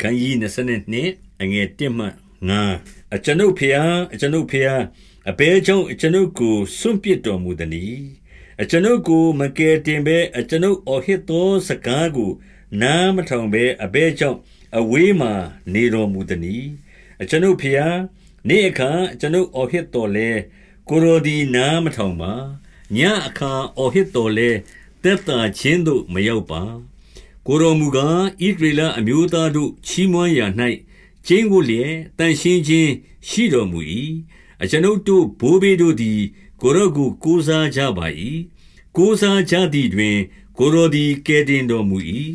ခန်းကြီး22အငယ်1မှ9အကျွန်ုပ်ဖျားအကျွန်ုပ်ဖျားအဘဲကြောင့်အကျွန်ုပ်ကိုစွန့်ပစ်တော်မူသည်။အကျွန်ုပ်ကိုမကယ်တင်ဘဲအကျွန်ုပ်အော်ဟစ်သောစကားကို နားမထောင်ဘဲအဘဲကြောင့်အဝေးမှနေတော်မူသည်။အကျွန်ုပ်ဖျားနေ့အခါအကျွန်ုပ်အော်ဟစ်တော်လဲကိုရိုဒီနားမထောင်ပါညအခါအော်ဟစ်တော်လဲတက်တာချင်းတို့မရောက်ပါ ကိုတော်မူကားဣဒရေလအမျိုးသားတို့ချီးမွမ်းရာ၌ကျင်းကိုလျက်တန်ရှင်းခြင်းရှိတော်မူ၏အကျွန်ုပ်တို့ဘိုးဘေးတို့သည် ကိုရော့ကိုကိုးစားကြပါ၏ကိုးစားကြသည်တွင် ကိုရော့သည်ကဲတင်တော်မူ၏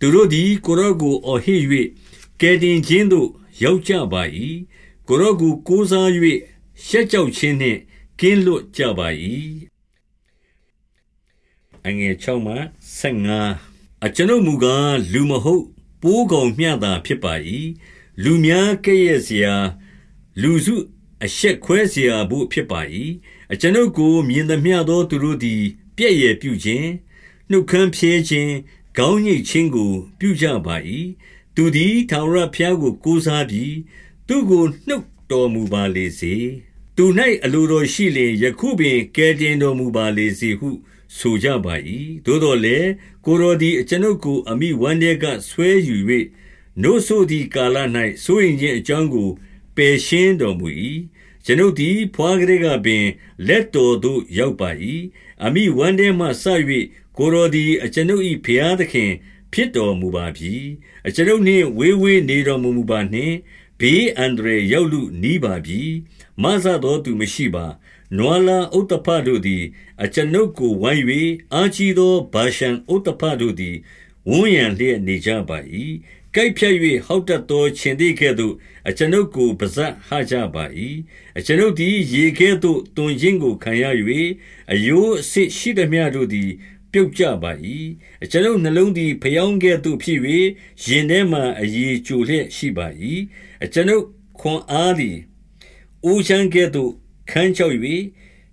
သူတို့သည်ကိုရော့ကိုအော်ဟစ်၍ကဲတင်ခြင်းသို့ရောက်ကြပါ၏ကိုရော့ကိုကိုးစား၍ရှက်ကြောက်ခြင်းနှင့်ကင်းလွတ်ကြပါ၏အငယ်6မှ15 အကျွန်ုပ်မူကားလူမဟုတ် ပိုးကောင်မျှသာဖြစ်ပါ၏။လူများကဲ့ရဲ့စရာ၊လူစုအရှက်ခွဲစရာဘို့ ဖြစ်ပါ၏။အကျွန်ုပ်ကို မြင်သမျှသော သူတို့သည် ပြက်ယယ်ပြုခြင်း၊နှုတ်ခမ်းဖြဲခြင်း၊ခေါင်းညိတ်ခြင်းကို ပြုကြပါ၏။သူသည် ထာဝရဘုရားကို ကိုးစားပြီ။သူ့ကို နှုတ်တော်မူပါလေစေ။သူ၌အလိုတော်ရှိလျှင် ယခုပင် ကယ်တင်တော်မူပါလေစေဟု ဆိုကြပါ၏သို့တော်လည်းကိုရောဒီအကျွန်ုပ်ကိုအမိဝမ်းတဲကဆွဲယူ၍နို့ဆိုသည်ကာလ၌ဆိုရင်ခြင်းအကြောင်းကိုပယ်ရှင်းတော်မူ၏ကျွန်ုပ်သည်ဖွာကလေးကပင် လက်တော်သို့ရောက်ပါ၏အမိဝမ်းတဲမှဆ၍ကိုရောဒီအကျွန်ုပ်၏ဖျားသခင် ဖြစ်တော်မူပါပြီအကျွန်ုပ်နှင့်ဝေးဝေးနေတော်မမူပါနှင့်ဘေးအန္တရာယ်ရောက်လူနီးပါပြီမဆသောသူမရှိပါ နွာလာဥတ္တဖတို့သည် အကျွန်ုပ်ကိုဝိုင်း၍အာကြီးသောဗာရှံဥတ္တဖတို့သည် ဝန်းရံလျက်နေကြပါ၏ကိုက်ဖြတ်၍ဟောက်တတ်သောခြင်သေးကဲ့သို့အကျွန်ုပ်ကိုပါဇက်ဟကြပါ၏အကျွန်ုပ်သည်ရေကဲ့သို့တွင်ခြင်းကိုခံရ၍အယိုးအစ်ရှိသည်များတို့သည်ပြုတ်ကြပါ၏အကျွန်ုပ်နှလုံးသည်ဖျောင်းကဲ့သို့ဖြစ်၍ရင်ထဲမှအည်ကြိုလျက်ရှိပါ၏အကျွန်ုပ်ခွန်အားသည်အိုးချမ်းကဲ့သို့ ခန်းချောက်၍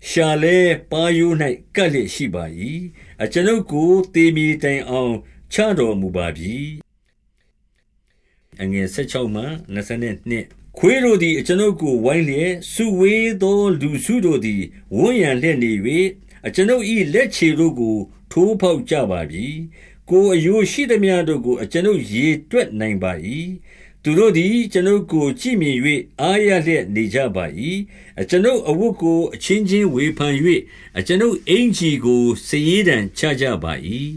ရှာလဲပါယိုး၌ကပ်လျက်ရှိပါ၏အကျွန်ုပ်ကိုတေမီတိုင်အောင်ချတော်မူပါပြီအငယ်16မှ22ခွေးတို့သည်အကျွန်ုပ်ကိုဝိုင်းလျက်စုဝေးသောလူစုတို့သည်ဝန်းရံလျက်နေ၍အကျွန်ုပ်၏လက်ခြေတို့ကို ထိုးဖောက်ကြပါပြီကိုအယိုးရှိသည်များတို့ကိုအကျွန်ုပ်ရေတွက်နိုင်ပါ၏ သူတို့သည်ကျွန်ုပ်ကိုကြည့်မြင်၍အားရလျက်နေကြပါ၏အကျွန်ုပ်အဝတ်ကိုအချင်းချင်းဝေဖန်၍အကျွန်ုပ်အင်ကြီးကိုစည်ရည်တံချကြပါ၏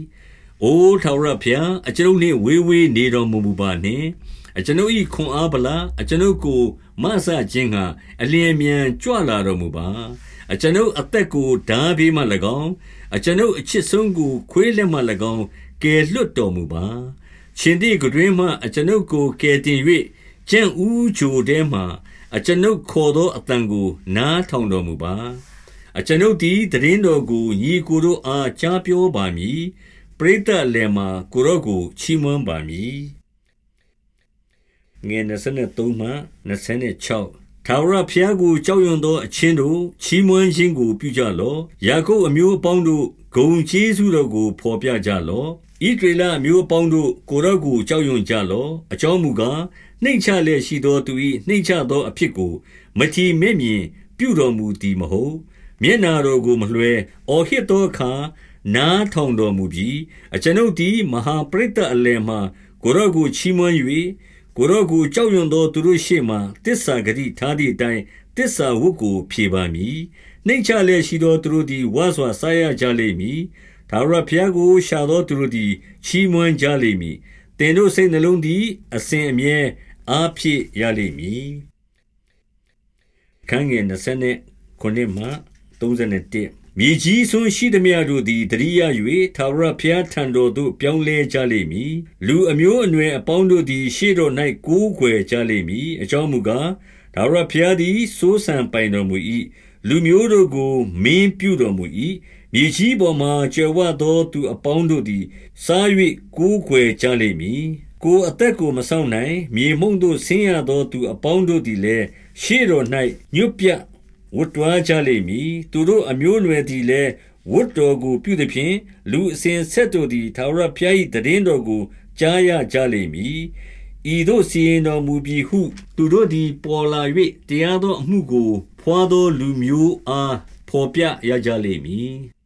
အိုထာဝရဘုရားအကျွန်ုပ်နှင့်ဝေးဝေးနေတော်မူမူပါနှင့်အကျွန်ုပ်၏ခွန်အားဗလာအကျွန်ုပ်ကိုမဆခြင်းဟာအလျင်မြန်ကြွလာတော်မူပါအကျွန်ုပ်အသက်ကိုဓာဘေးမှ၎င်းအကျွန်ုပ်အချစ်ဆုံးကိုခွေးလက်မှ၎င်းကယ်လွတ်တော်မူပါ ရှင်သည်ကတွင်မှအကျွန်ုပ်ကိုကယ်တင်၍ကြံ့ဦးဂျိုတဲမှအကျွန်ုပ်ခေါ်သောအတန်ကို နားထောင်တော်မူပါအကျွန်ုပ်သည်တရင်တော်ကိုညီကိုတို့အားကြားပြောပါမည်ပရိသတ်လည်းမှာကိုရော့ကိုချီးမွမ်းပါမည်ငယ်23မှ26ထာဝရဘုရားကိုကြောက်ရွံ့သောအချင်းတို့ချီးမွမ်းခြင်းကိုပြုကြလော့ယာကုပ်အမျိုးအပေါင်းတို့ဂုံကျေးဇူးတော်ကိုဖော်ပြကြလော့ ဣဒရေလအမျိုးအပေါင်းတို့ကိုရော့ကိုကြောက်ရွံ့ကြလော့အကြောင်းမူကားနှိမ့်ချလျက်ရှိသောသူ၏နှိမ့်ချသောအဖြစ်ကို မထီမဲ့မြင်ပြုတော်မူသည်မဟုတ်မျက်နာတော်ကိုမလွှဲအော်ဟစ်သောအခါနားထောင်တော်မူပြီးအကျွန်ုပ်သည်မဟာပရိသတ်အလယ်မှကိုရော့ကိုချီးမွမ်း၍ကိုရော့ကိုကြောက်ရွံ့သောသူတို့ရှေ့မှတစ္ဆာဂတိထားသည့်အတိုင်းတစ္ဆာဝတ်ကိုဖြေပါမည်နှိမ့်ချလျက်ရှိသောသူတို့သည်ဝါစွာစားရကြလိမ့်မည် ထာဝရဘုရားကိုရှာသောသူတို့သည်ချီးမွမ်းကြလိမ့်မည်။သင်တို့စိတ်နှလုံးသည် အစဉ်အမြဲအားဖြည့်ရလိမ့်မည်။ခန်းငယ်29မှ31မြေကြီးဆွန်းရှိသည်များတို့သည်တရိယာ၍ထာဝရဘုရားထံတော်သို့ပြောင်းလဲကြလိမ့်မည်။လူအမျိုးအနွယ်အပေါင်းတို့သည် ရှေ့တော်၌ကိုးကွယ်ကြလိမ့်မည်။အကြောင်းမူကားထာဝရဘုရားသည်စိုးစံပိုင်တော်မူ၏။လူမျိုးတို့ကိုမင်းပြုတော်မူ၏ မြေကြီးပေါ်မှာကြွယ်ဝသောသူအပေါင်းတို့သည် စား၍ကိုးကွယ်ကြလိမ့်မည်။ကိုယ်အသက်ကို မစောင့်နိုင် မြေမှုန့်သို့ ဆင်းရသောသူအပေါင်းတို့သည်လည်း ရှေ့တော်၌ညွတ်ပြဝတ်တွားကြလိမ့်မည်။သူတို့အမျိုးအနွယ်သည်လည်း ဝတ်တော်ကို ပြုသဖြင့် လူအစဉ်ဆက်တို့သည် ထာဝရဘုရား၏တည်င်းတော်ကို ကြားရကြလိမ့်မည်။ဤသို့စီရင်တော်မူပြီဟု သူတို့သည် ပေါ်လာ၍တရားသောအမှုကို ဘွားသောလူမျိုးအား ဘော်ပြရကြလိမ့်မည်